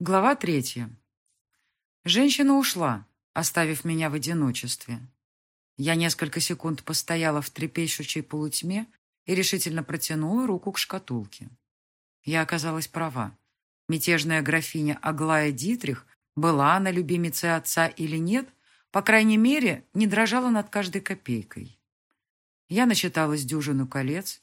Глава третья. Женщина ушла, оставив меня в одиночестве. Я несколько секунд постояла в трепещущей полутьме и решительно протянула руку к шкатулке. Я оказалась права. Мятежная графиня Аглая Дитрих, была она любимицей отца или нет, по крайней мере, не дрожала над каждой копейкой. Я насчиталась дюжину колец,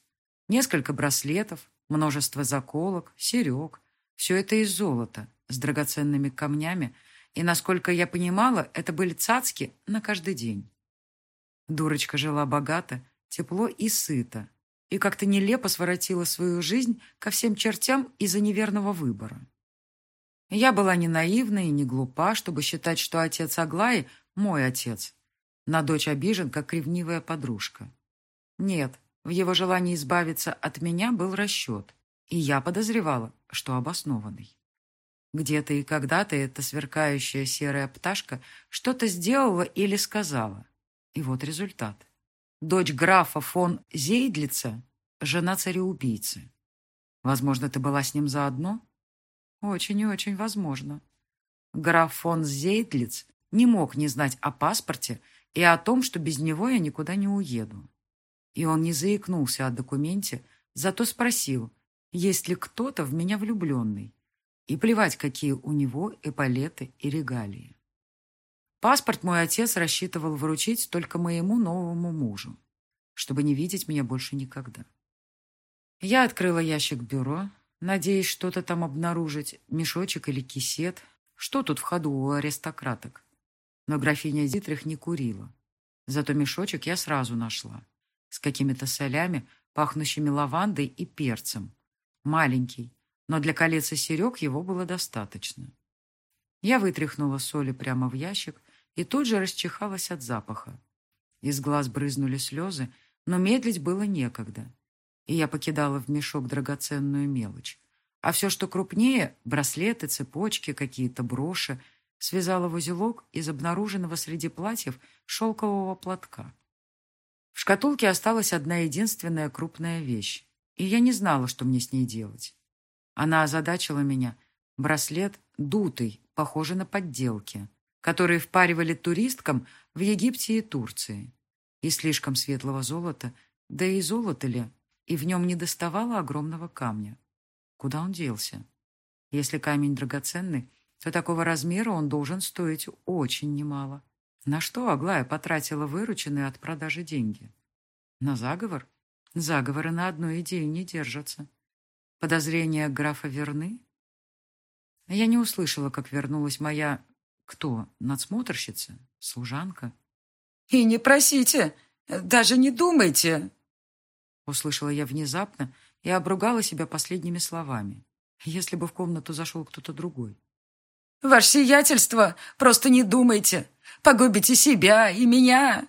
несколько браслетов, множество заколок, серег. Все это из золота, с драгоценными камнями, и, насколько я понимала, это были цацки на каждый день. Дурочка жила богато, тепло и сыто, и как-то нелепо своротила свою жизнь ко всем чертям из-за неверного выбора. Я была не наивна и не глупа, чтобы считать, что отец Аглаи – мой отец. На дочь обижен, как ревнивая подружка. Нет, в его желании избавиться от меня был расчет, и я подозревала, что обоснованный. Где-то и когда-то эта сверкающая серая пташка что-то сделала или сказала. И вот результат. Дочь графа фон Зейдлица — жена цареубийцы. Возможно, ты была с ним заодно? Очень и очень возможно. Граф фон Зейдлиц не мог не знать о паспорте и о том, что без него я никуда не уеду. И он не заикнулся о документе, зато спросил, есть ли кто-то в меня влюбленный. И плевать, какие у него эполеты и регалии. Паспорт мой отец рассчитывал вручить только моему новому мужу, чтобы не видеть меня больше никогда. Я открыла ящик бюро, надеясь что-то там обнаружить, мешочек или кисет. Что тут в ходу у аристократок? Но графиня Дитрих не курила. Зато мешочек я сразу нашла. С какими-то солями, пахнущими лавандой и перцем. Маленький, но для колец и серег его было достаточно. Я вытряхнула соли прямо в ящик и тут же расчихалась от запаха. Из глаз брызнули слезы, но медлить было некогда. И я покидала в мешок драгоценную мелочь. А все, что крупнее, браслеты, цепочки, какие-то броши, связала в узелок из обнаруженного среди платьев шелкового платка. В шкатулке осталась одна единственная крупная вещь, и я не знала, что мне с ней делать. Она озадачила меня. Браслет дутый, похожий на подделки, которые впаривали туристкам в Египте и Турции. И слишком светлого золота, да и золото ли, и в нем не доставало огромного камня. Куда он делся? Если камень драгоценный, то такого размера он должен стоить очень немало. На что Аглая потратила вырученные от продажи деньги? На заговор? Заговоры на одну идею не держатся. Подозрения графа верны? Я не услышала, как вернулась моя... Кто? Надсмотрщица? Служанка? «И не просите! Даже не думайте!» Услышала я внезапно и обругала себя последними словами. Если бы в комнату зашел кто-то другой. «Ваше сиятельство! Просто не думайте! Погубите себя и меня!»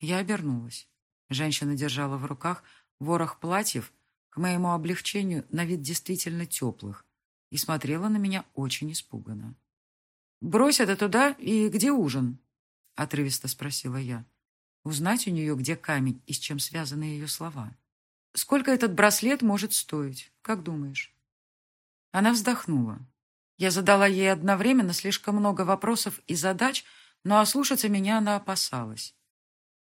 Я обернулась. Женщина держала в руках ворох платьев, к моему облегчению, на вид действительно теплых, и смотрела на меня очень испуганно. «Брось это туда, и где ужин?» — отрывисто спросила я. Узнать у нее, где камень и с чем связаны ее слова. «Сколько этот браслет может стоить, как думаешь?» Она вздохнула. Я задала ей одновременно слишком много вопросов и задач, но ослушаться меня она опасалась.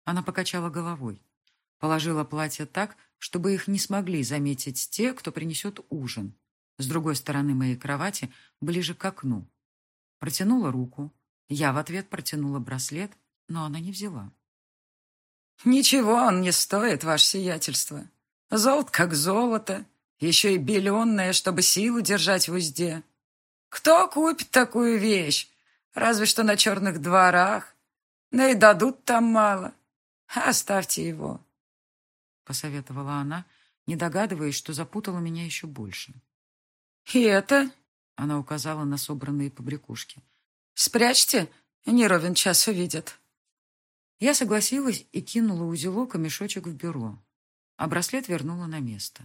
Она покачала головой. Положила платье так, чтобы их не смогли заметить те, кто принесет ужин. С другой стороны моей кровати, ближе к окну. Протянула руку. Я в ответ протянула браслет, но она не взяла. «Ничего он не стоит, ваше сиятельство. Золото как золото, еще и беленное, чтобы силу держать в узде. Кто купит такую вещь? Разве что на черных дворах. Но и дадут там мало. Оставьте его посоветовала она, не догадываясь, что запутала меня еще больше. «И это?» — она указала на собранные побрякушки. «Спрячьте, не ровен час увидят». Я согласилась и кинула узелок и мешочек в бюро, а браслет вернула на место.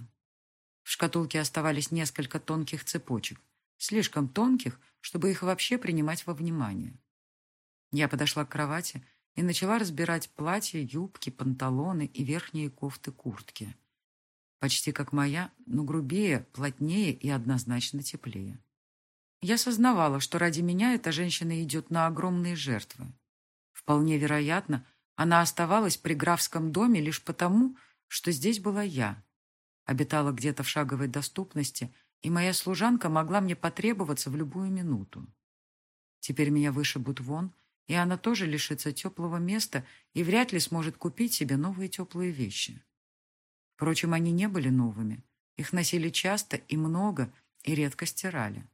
В шкатулке оставались несколько тонких цепочек, слишком тонких, чтобы их вообще принимать во внимание. Я подошла к кровати и начала разбирать платья, юбки, панталоны и верхние кофты-куртки. Почти как моя, но грубее, плотнее и однозначно теплее. Я сознавала, что ради меня эта женщина идет на огромные жертвы. Вполне вероятно, она оставалась при графском доме лишь потому, что здесь была я. Обитала где-то в шаговой доступности, и моя служанка могла мне потребоваться в любую минуту. Теперь меня вышибут вон, и она тоже лишится теплого места и вряд ли сможет купить себе новые теплые вещи. Впрочем, они не были новыми. Их носили часто и много, и редко стирали.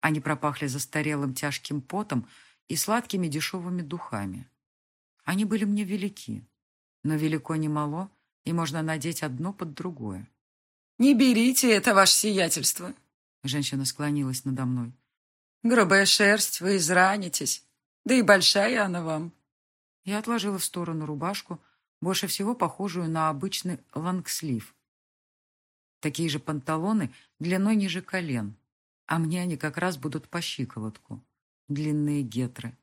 Они пропахли застарелым тяжким потом и сладкими дешевыми духами. Они были мне велики, но велико не мало, и можно надеть одно под другое. «Не берите это, ваше сиятельство!» Женщина склонилась надо мной. «Грубая шерсть, вы изранитесь. Да и большая она вам». Я отложила в сторону рубашку, больше всего похожую на обычный лангслив. Такие же панталоны длиной ниже колен, а мне они как раз будут по щиколотку. Длинные гетры.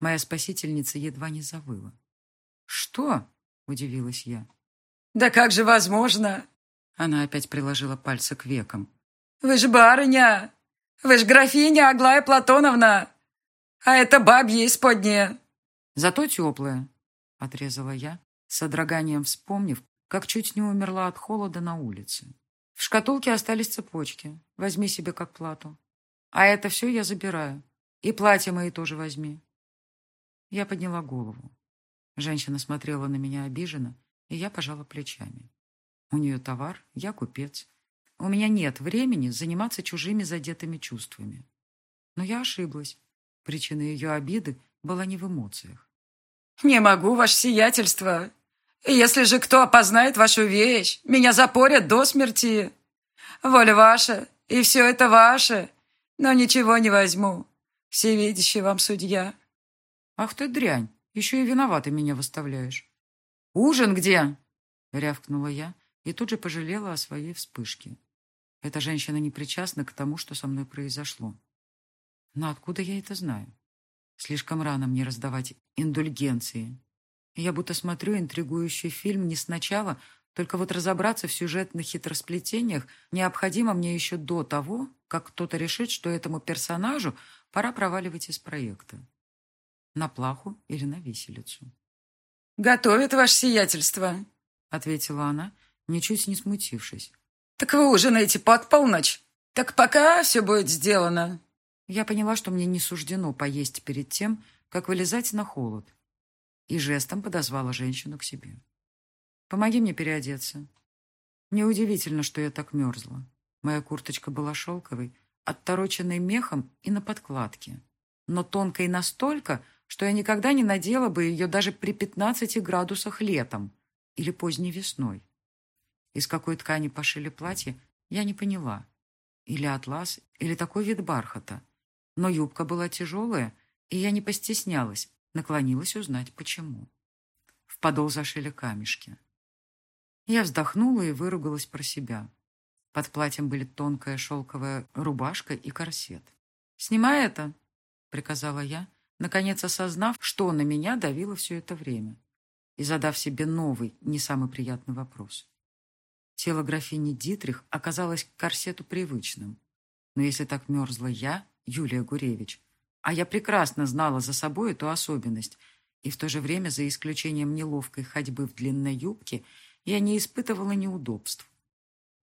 Моя спасительница едва не завыла. «Что?» — удивилась я. «Да как же возможно?» Она опять приложила пальцы к векам. «Вы ж барыня! Вы ж графиня Аглая Платоновна! А это бабье исподнее!» «Зато теплое!» — отрезала я, с содроганием вспомнив, как чуть не умерла от холода на улице. В шкатулке остались цепочки. Возьми себе как плату. А это все я забираю. И платья мои тоже возьми. Я подняла голову. Женщина смотрела на меня обиженно, и я пожала плечами. У нее товар, я купец. У меня нет времени заниматься чужими задетыми чувствами. Но я ошиблась. Причина ее обиды была не в эмоциях. «Не могу, ваше сиятельство. Если же кто опознает вашу вещь, меня запорят до смерти. Воля ваша, и все это ваше, но ничего не возьму. Всевидящий вам судья». «Ах ты дрянь, еще и виновата меня выставляешь». «Ужин где?» — рявкнула я и тут же пожалела о своей вспышке. Эта женщина не причастна к тому, что со мной произошло. Но откуда я это знаю? Слишком рано мне раздавать индульгенции. Я будто смотрю интригующий фильм не сначала, только вот разобраться в сюжетных хитросплетениях необходимо мне еще до того, как кто-то решит, что этому персонажу пора проваливать из проекта. На плаху или на виселицу. «Готовит ваше сиятельство», — ответила она, ничуть не смутившись. «Так вы ужинаете под полночь? Так пока все будет сделано». Я поняла, что мне не суждено поесть перед тем, как вылезать на холод, и жестом подозвала женщину к себе. «Помоги мне переодеться». Неудивительно, что я так мерзла. Моя курточка была шелковой, оттороченной мехом и на подкладке, но тонкой настолько, что я никогда не надела бы ее даже при 15 градусах летом или поздней весной. Из какой ткани пошили платье, я не поняла. Или атлас, или такой вид бархата. Но юбка была тяжелая, и я не постеснялась, наклонилась узнать, почему. В подол зашили камешки. Я вздохнула и выругалась про себя. Под платьем были тонкая шелковая рубашка и корсет. «Снимай это!» — приказала я, наконец осознав, что на меня давило все это время, и задав себе новый, не самый приятный вопрос. Тело графини Дитрих оказалось к корсету привычным. Но если так мерзла я, Юлия Гуревич, а я прекрасно знала за собой эту особенность, и в то же время, за исключением неловкой ходьбы в длинной юбке, я не испытывала неудобств.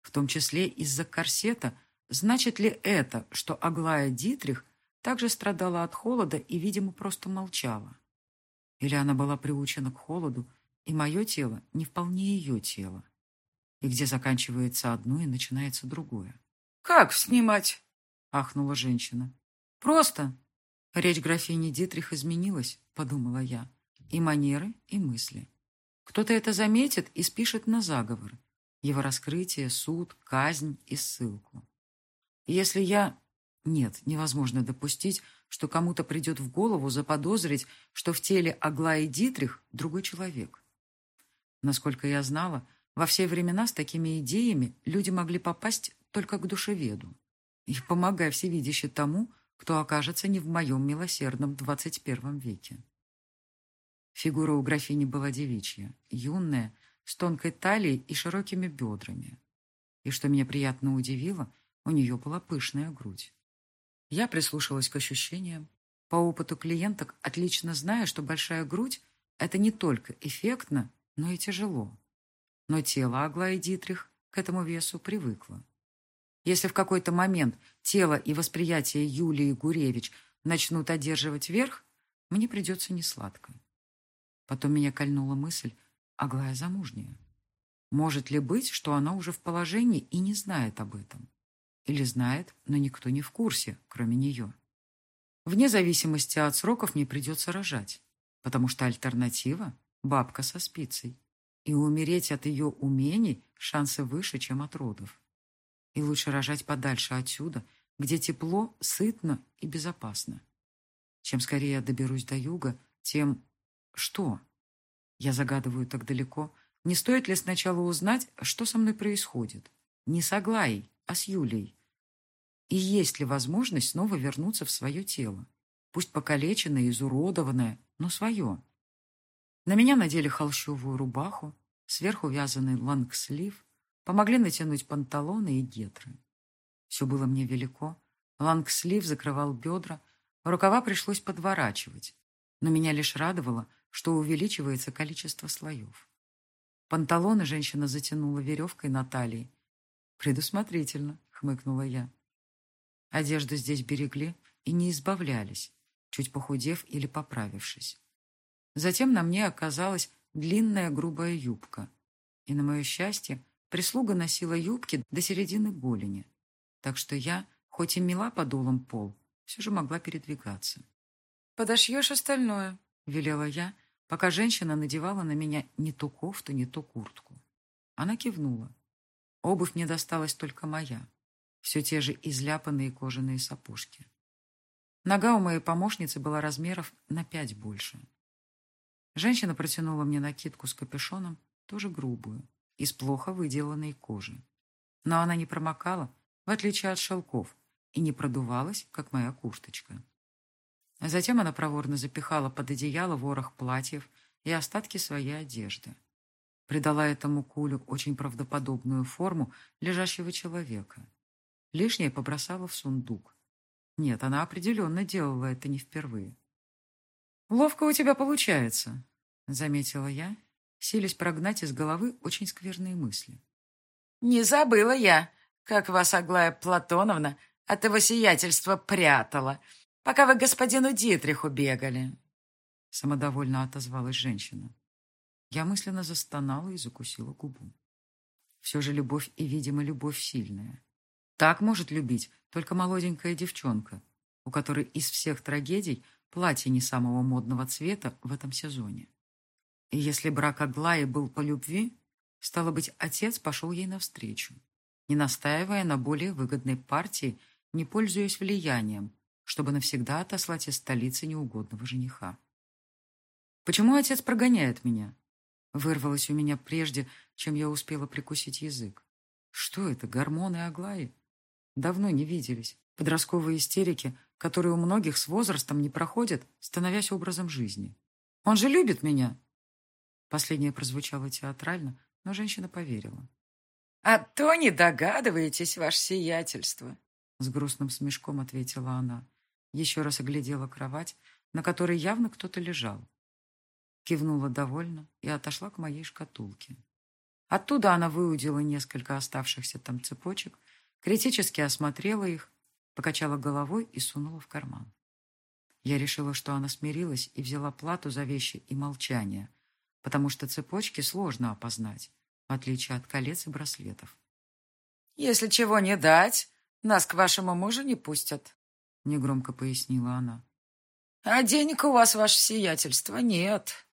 В том числе из-за корсета, значит ли это, что Аглая Дитрих также страдала от холода и, видимо, просто молчала? Или она была приучена к холоду, и мое тело не вполне ее тело? И где заканчивается одно и начинается другое? «Как снимать?» — ахнула женщина. «Просто Речь графини Дитрих изменилась, подумала я. И манеры, и мысли. Кто-то это заметит и спишет на заговор. Его раскрытие, суд, казнь и ссылку. Если я... Нет, невозможно допустить, что кому-то придет в голову заподозрить, что в теле Аглаи Дитрих другой человек. Насколько я знала, во все времена с такими идеями люди могли попасть только к душеведу. И помогая всевидяще тому, кто окажется не в моем милосердном двадцать первом веке. Фигура у графини была девичья, юная, с тонкой талией и широкими бедрами. И что меня приятно удивило, у нее была пышная грудь. Я прислушалась к ощущениям. По опыту клиенток отлично знаю, что большая грудь – это не только эффектно, но и тяжело. Но тело Аглаи Дитрих к этому весу привыкло. Если в какой-то момент тело и восприятие Юлии Гуревич начнут одерживать верх, мне придется несладко. Потом меня кольнула мысль, Аглая замужняя. Может ли быть, что она уже в положении и не знает об этом? Или знает, но никто не в курсе, кроме нее? Вне зависимости от сроков мне придется рожать, потому что альтернатива – бабка со спицей. И умереть от ее умений шансы выше, чем от родов. И лучше рожать подальше отсюда, где тепло, сытно и безопасно. Чем скорее я доберусь до юга, тем... Что? Я загадываю так далеко. Не стоит ли сначала узнать, что со мной происходит? Не с Аглаей, а с Юлией. И есть ли возможность снова вернуться в свое тело? Пусть покалеченное, изуродованное, но свое. На меня надели холщовую рубаху, сверху вязаный лангслив, помогли натянуть панталоны и гетры. Все было мне велико. Лангслив закрывал бедра, рукава пришлось подворачивать, но меня лишь радовало, что увеличивается количество слоев. Панталоны женщина затянула веревкой на талии. «Предусмотрительно», — хмыкнула я. Одежду здесь берегли и не избавлялись, чуть похудев или поправившись. Затем на мне оказалась длинная грубая юбка. И, на мое счастье, прислуга носила юбки до середины голени. Так что я, хоть и мила подолом пол, все же могла передвигаться. «Подошьешь остальное», — велела я, пока женщина надевала на меня не ту кофту, не ту куртку. Она кивнула. Обувь мне досталась только моя. Все те же изляпанные кожаные сапожки. Нога у моей помощницы была размеров на пять больше. Женщина протянула мне накидку с капюшоном, тоже грубую, из плохо выделанной кожи. Но она не промокала, в отличие от шелков, и не продувалась, как моя курточка. Затем она проворно запихала под одеяло ворох платьев и остатки своей одежды. Придала этому кулю очень правдоподобную форму лежащего человека. Лишнее побросала в сундук. Нет, она определенно делала это не впервые. «Ловко у тебя получается», — заметила я, силясь прогнать из головы очень скверные мысли. «Не забыла я, как вас, Аглая Платоновна, от его сиятельства прятала, пока вы господину Дитриху бегали», — самодовольно отозвалась женщина. Я мысленно застонала и закусила губу. Все же любовь и, видимо, любовь сильная. Так может любить только молоденькая девчонка, у которой из всех трагедий платье не самого модного цвета в этом сезоне. Если брак Аглаи был по любви, стало быть, отец пошел ей навстречу, не настаивая на более выгодной партии, не пользуясь влиянием, чтобы навсегда отослать из столицы неугодного жениха. «Почему отец прогоняет меня?» Вырвалось у меня прежде, чем я успела прикусить язык. Что это, гормоны Аглаи? Давно не виделись. Подростковые истерики, которые у многих с возрастом не проходят, становясь образом жизни. Он же любит меня. Последнее прозвучало театрально, но женщина поверила. «А то не догадываетесь, ваше сиятельство», — с грустным смешком ответила она. Еще раз оглядела кровать, на которой явно кто-то лежал. Кивнула довольно и отошла к моей шкатулке. Оттуда она выудила несколько оставшихся там цепочек, критически осмотрела их покачала головой и сунула в карман. Я решила, что она смирилась и взяла плату за вещи и молчание, потому что цепочки сложно опознать, в отличие от колец и браслетов. «Если чего не дать, нас к вашему мужу не пустят», — негромко пояснила она. «А денег у вас, ваше сиятельство, нет».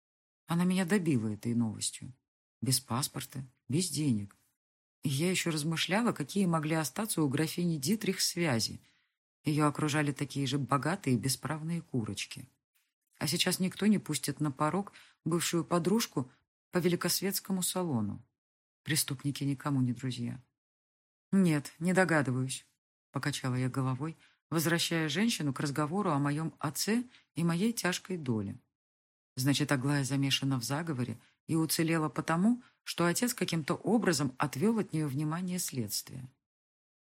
Она меня добила этой новостью. Без паспорта, без денег. И я еще размышляла, какие могли остаться у графини Дитрих связи. Ее окружали такие же богатые бесправные курочки. А сейчас никто не пустит на порог бывшую подружку по великосветскому салону. Преступники никому не друзья. «Нет, не догадываюсь», — покачала я головой, возвращая женщину к разговору о моем отце и моей тяжкой доле. Значит, Аглая замешана в заговоре и уцелела потому, что отец каким-то образом отвел от нее внимание следствия.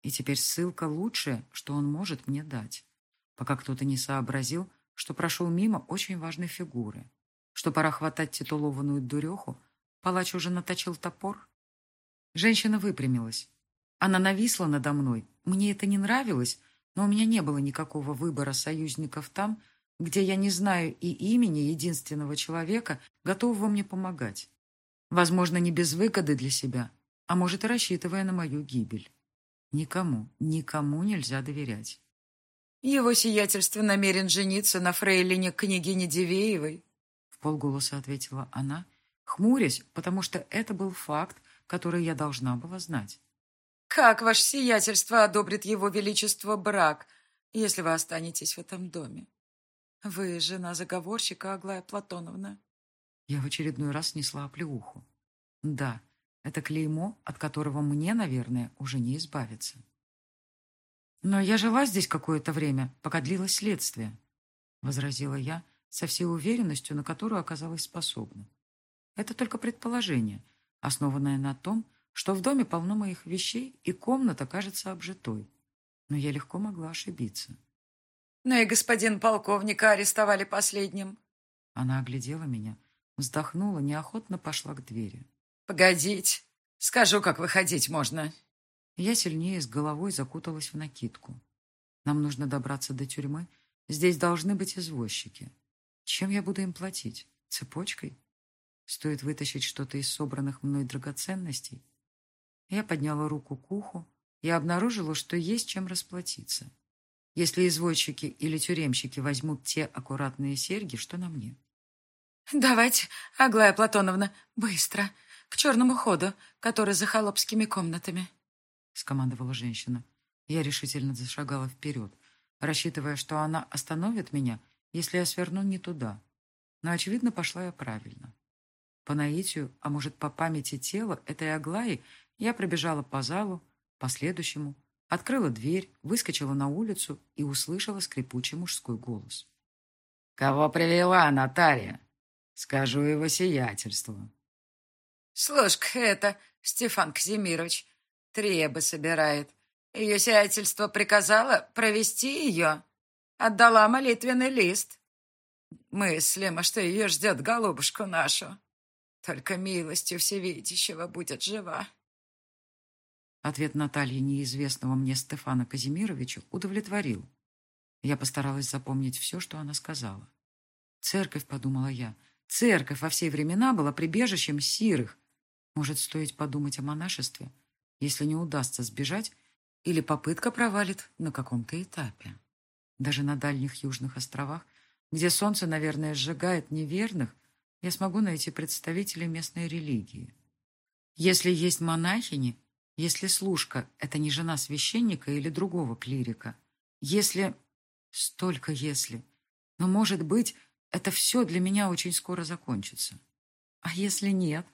И теперь ссылка лучшее, что он может мне дать. пока кто-то не сообразил, что прошел мимо очень важной фигуры, что пора хватать титулованную дуреху, палач уже наточил топор. Женщина выпрямилась. Она нависла надо мной. Мне это не нравилось, но у меня не было никакого выбора союзников там, где я не знаю и имени единственного человека, готового мне помогать. Возможно, не без выгоды для себя, а может и рассчитывая на мою гибель. Никому, никому нельзя доверять. Его сиятельство намерен жениться на фрейлине княгини Дивеевой, в полголоса ответила она, хмурясь, потому что это был факт, который я должна была знать. Как ваше сиятельство одобрит его величество брак, если вы останетесь в этом доме? Вы жена заговорщика Аглая Платоновна. Я в очередной раз снесла оплеуху. Да, это клеймо, от которого мне, наверное, уже не избавиться. Но я жила здесь какое-то время, пока длилось следствие, возразила я со всей уверенностью, на которую оказалась способна. Это только предположение, основанное на том, что в доме полно моих вещей, и комната кажется обжитой. Но я легко могла ошибиться. «Ну и господин полковника арестовали последним». Она оглядела меня, вздохнула, неохотно пошла к двери. «Погодите, скажу, как выходить можно». Я сильнее с головой закуталась в накидку. Нам нужно добраться до тюрьмы. Здесь должны быть извозчики. Чем я буду им платить? Цепочкой? Стоит вытащить что-то из собранных мной драгоценностей? Я подняла руку к уху и обнаружила, что есть чем расплатиться. Если извозчики или тюремщики возьмут те аккуратные серьги, что на мне. «Давайте, Аглая Платоновна, быстро!» к черному ходу, который за холопскими комнатами», — скомандовала женщина. Я решительно зашагала вперед, рассчитывая, что она остановит меня, если я сверну не туда. Но, очевидно, пошла я правильно. По наитию, а может, по памяти тела этой Аглаи, я пробежала по залу, по следующему, открыла дверь, выскочила на улицу и услышала скрипучий мужской голос. «Кого привела, Наталья? Скажу его сиятельству». Слушка это, Стефан Казимирович, требы собирает. Ее сиятельство приказало провести ее. Отдала молитвенный лист. Мыслимо, что ее ждет голубушку нашу. Только милостью всевидящего будет жива. Ответ Натальи неизвестного мне Стефана Казимировича удовлетворил. Я постаралась запомнить все, что она сказала. Церковь, подумала я, церковь во все времена была прибежищем сирых, может, стоит подумать о монашестве, если не удастся сбежать или попытка провалит на каком-то этапе. Даже на дальних южных островах, где солнце, наверное, сжигает неверных, я смогу найти представителей местной религии. Если есть монахини, если служка — это не жена священника или другого клирика, если... Столько если. Но, может быть, это все для меня очень скоро закончится. А если нет?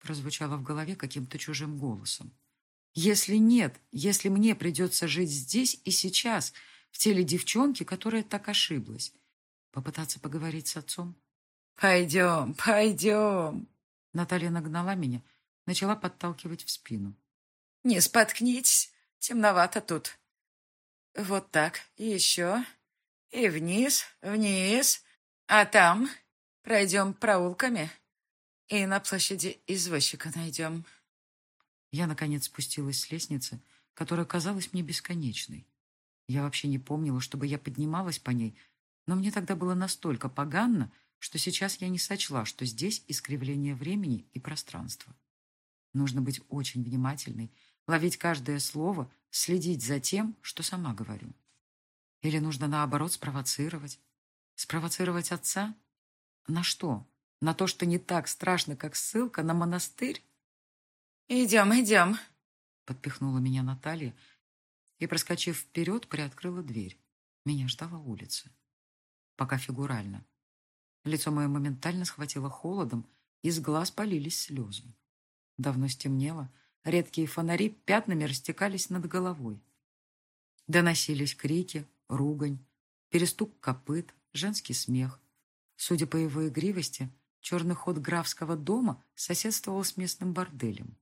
прозвучало в голове каким-то чужим голосом. Если нет, если мне придется жить здесь и сейчас, в теле девчонки, которая так ошиблась, попытаться поговорить с отцом? «Пойдем, пойдем!» Наталья нагнала меня, начала подталкивать в спину. «Не споткнитесь, темновато тут. Вот так, и еще, и вниз, вниз, а там пройдем проулками». И на площади извозчика найдем. Я, наконец, спустилась с лестницы, которая казалась мне бесконечной. Я вообще не помнила, чтобы я поднималась по ней, но мне тогда было настолько поганно, что сейчас я не сочла, что здесь искривление времени и пространства. Нужно быть очень внимательной, ловить каждое слово, следить за тем, что сама говорю. Или нужно, наоборот, спровоцировать? Спровоцировать отца? На что? На то, что не так страшно, как ссылка на монастырь? «Идем, идем», — подпихнула меня Наталья и, проскочив вперед, приоткрыла дверь. Меня ждала улица. Пока фигурально. Лицо мое моментально схватило холодом, из глаз полились слезы. Давно стемнело, редкие фонари пятнами растекались над головой. Доносились крики, ругань, перестук копыт, женский смех. Судя по его игривости, Черный ход графского дома соседствовал с местным борделем.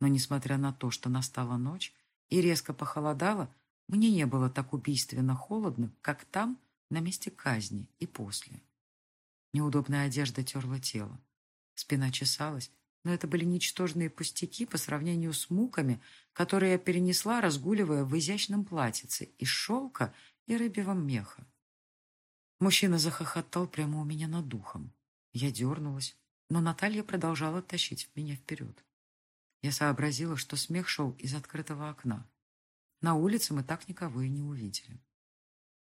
Но, несмотря на то, что настала ночь и резко похолодало, мне не было так убийственно холодно, как там, на месте казни и после. Неудобная одежда терла тело. Спина чесалась, но это были ничтожные пустяки по сравнению с муками, которые я перенесла, разгуливая в изящном платьице из шелка и рыбьего меха. Мужчина захохотал прямо у меня над духом. Я дернулась, но Наталья продолжала тащить меня вперед. Я сообразила, что смех шел из открытого окна. На улице мы так никого и не увидели.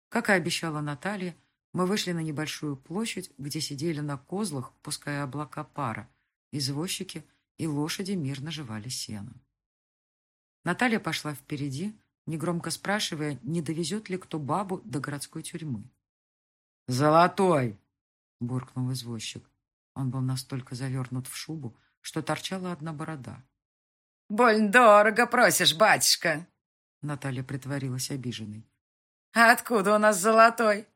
Как и обещала Наталья, мы вышли на небольшую площадь, где сидели на козлах, пуская облака пара, извозчики и лошади мирно жевали сено. Наталья пошла впереди, негромко спрашивая, не довезет ли кто бабу до городской тюрьмы. «Золотой!» — буркнул извозчик. Он был настолько завернут в шубу, что торчала одна борода. «Больно дорого просишь, батюшка!» Наталья притворилась обиженной. «А откуда у нас золотой?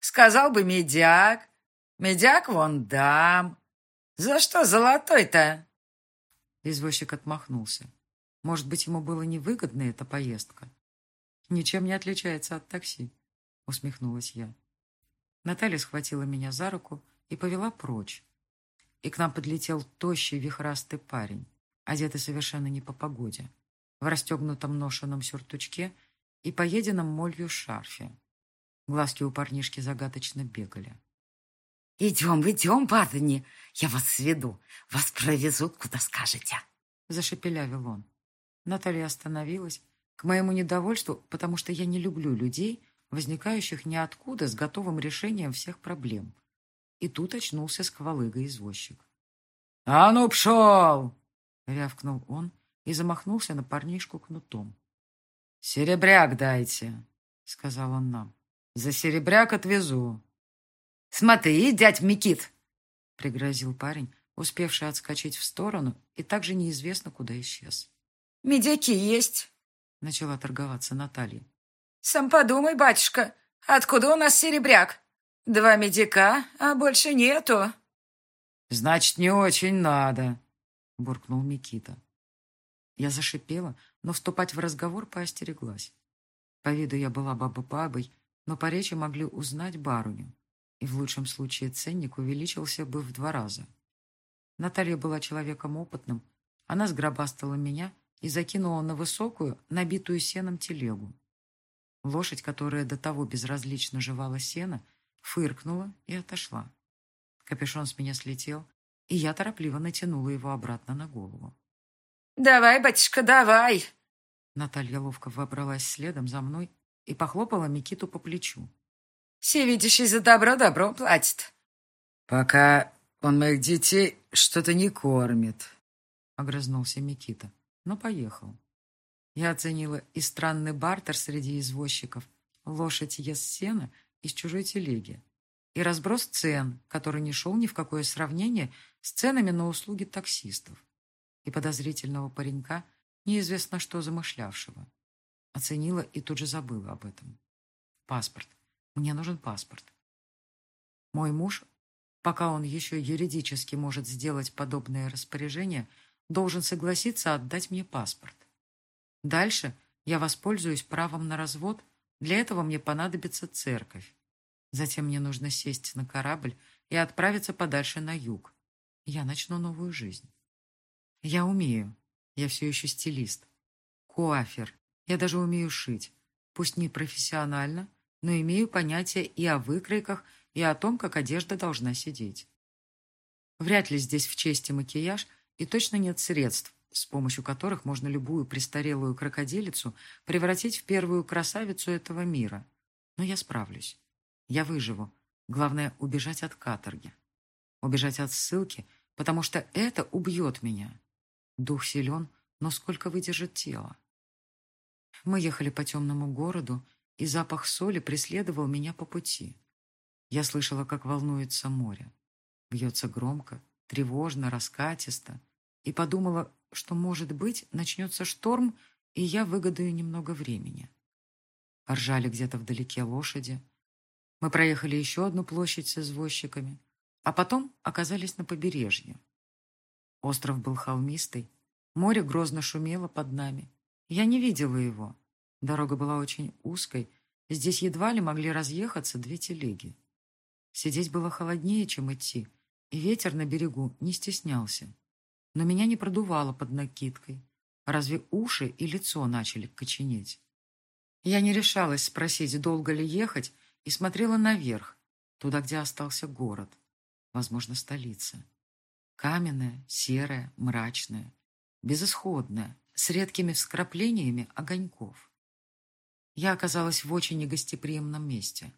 Сказал бы медяк. Медяк вон дам. За что золотой-то?» Извозчик отмахнулся. Может быть, ему было невыгодна эта поездка? Ничем не отличается от такси, усмехнулась я. Наталья схватила меня за руку и повела прочь. И к нам подлетел тощий вихрастый парень, одетый совершенно не по погоде, в расстегнутом ношеном сюртучке и поеденном молью шарфе. Глазки у парнишки загадочно бегали. «Идем, идем, барыни, я вас сведу, вас провезут, куда скажете», — зашепелявил он. Наталья остановилась, к моему недовольству, потому что я не люблю людей, возникающих ниоткуда с готовым решением всех проблем. И тут очнулся сквалыга-извозчик. «А ну, пшел!» — рявкнул он и замахнулся на парнишку кнутом. «Серебряк дайте», — сказал он нам. «За серебряк отвезу». «Смотри, дядь Микит!» — пригрозил парень, успевший отскочить в сторону и также неизвестно, куда исчез. «Медяки есть!» — начала торговаться Наталья. «Сам подумай, батюшка, откуда у нас серебряк? Два медика, а больше нету». «Значит, не очень надо», — буркнул Микита. Я зашипела, но вступать в разговор поостереглась. По виду я была баба-бабой, но по речи могли узнать барыню, и в лучшем случае ценник увеличился бы в два раза. Наталья была человеком опытным, она сгробастала меня и закинула на высокую, набитую сеном телегу. Лошадь, которая до того безразлично жевала сено, фыркнула и отошла. Капюшон с меня слетел, и я торопливо натянула его обратно на голову. «Давай, батюшка, давай!» Наталья ловко вобралась следом за мной и похлопала Микиту по плечу. «Все видишь, за добро добро платит». «Пока он моих детей что-то не кормит», — огрызнулся Микита, но поехал. Я оценила и странный бартер среди извозчиков, лошадь ест сено из чужой телеги, и разброс цен, который не шел ни в какое сравнение с ценами на услуги таксистов, и подозрительного паренька, неизвестно что замышлявшего. Оценила и тут же забыла об этом. Паспорт. Мне нужен паспорт. Мой муж, пока он еще юридически может сделать подобное распоряжение, должен согласиться отдать мне паспорт. Дальше я воспользуюсь правом на развод. Для этого мне понадобится церковь. Затем мне нужно сесть на корабль и отправиться подальше на юг. Я начну новую жизнь. Я умею. Я все еще стилист. Куафер. Я даже умею шить. Пусть не профессионально, но имею понятие и о выкройках, и о том, как одежда должна сидеть. Вряд ли здесь в чести макияж, и точно нет средств, с помощью которых можно любую престарелую крокодилицу превратить в первую красавицу этого мира. Но я справлюсь. Я выживу. Главное — убежать от каторги. Убежать от ссылки, потому что это убьет меня. Дух силен, но сколько выдержит тело? Мы ехали по темному городу, и запах соли преследовал меня по пути. Я слышала, как волнуется море. Бьется громко, тревожно, раскатисто, и подумала, что, может быть, начнется шторм, и я выгадаю немного времени. Ржали где-то вдалеке лошади. Мы проехали еще одну площадь с извозчиками, а потом оказались на побережье. Остров был холмистый, море грозно шумело под нами. Я не видела его, Дорога была очень узкой, здесь едва ли могли разъехаться две телеги. Сидеть было холоднее, чем идти, и ветер на берегу не стеснялся. Но меня не продувало под накидкой. Разве уши и лицо начали коченеть? Я не решалась спросить, долго ли ехать, и смотрела наверх, туда, где остался город, возможно, столица. Каменная, серая, мрачная, безысходная, с редкими вскраплениями огоньков. Я оказалась в очень негостеприимном месте.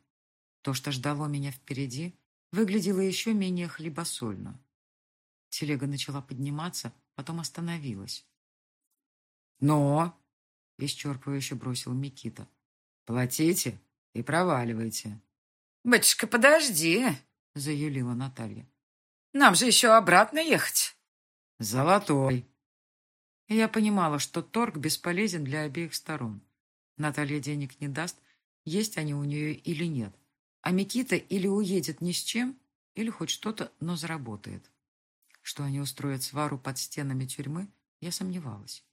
То, что ждало меня впереди, выглядело еще менее хлебосольно. Телега начала подниматься, потом остановилась. «Но!» — исчерпывающе бросил Микита. «Платите и проваливайте». «Батюшка, подожди!» — заюлила Наталья. «Нам же еще обратно ехать!» «Золотой!» Я понимала, что торг бесполезен для обеих сторон. Наталья денег не даст, есть они у нее или нет. А Микита или уедет ни с чем, или хоть что-то, но заработает. Что они устроят свару под стенами тюрьмы, я сомневалась.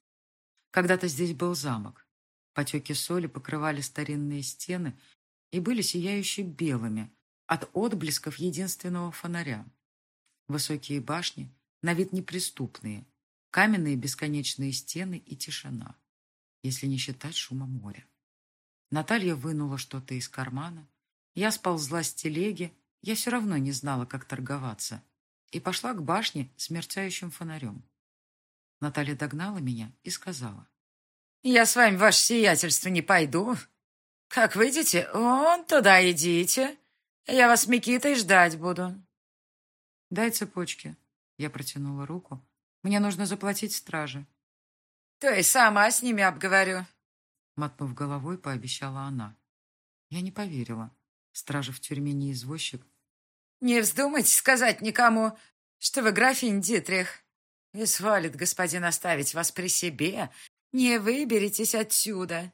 Когда-то здесь был замок. Потеки соли покрывали старинные стены и были сияющие белыми от отблесков единственного фонаря. Высокие башни, на вид неприступные, каменные бесконечные стены и тишина, если не считать шума моря. Наталья вынула что-то из кармана, я сползла с телеги, я все равно не знала, как торговаться, и пошла к башне с мерцающим фонарем. Наталья догнала меня и сказала. «Я с вами, ваше сиятельство, не пойду. Как выйдете, вон туда идите. Я вас Микитой ждать буду». «Дай цепочки». Я протянула руку. «Мне нужно заплатить страже». «То и сама с ними обговорю», — мотнув головой, пообещала она. Я не поверила. Стража в тюрьме не извозчик. «Не вздумайте сказать никому, что вы графинь Дитрих. И свалит господин оставить вас при себе. Не выберетесь отсюда.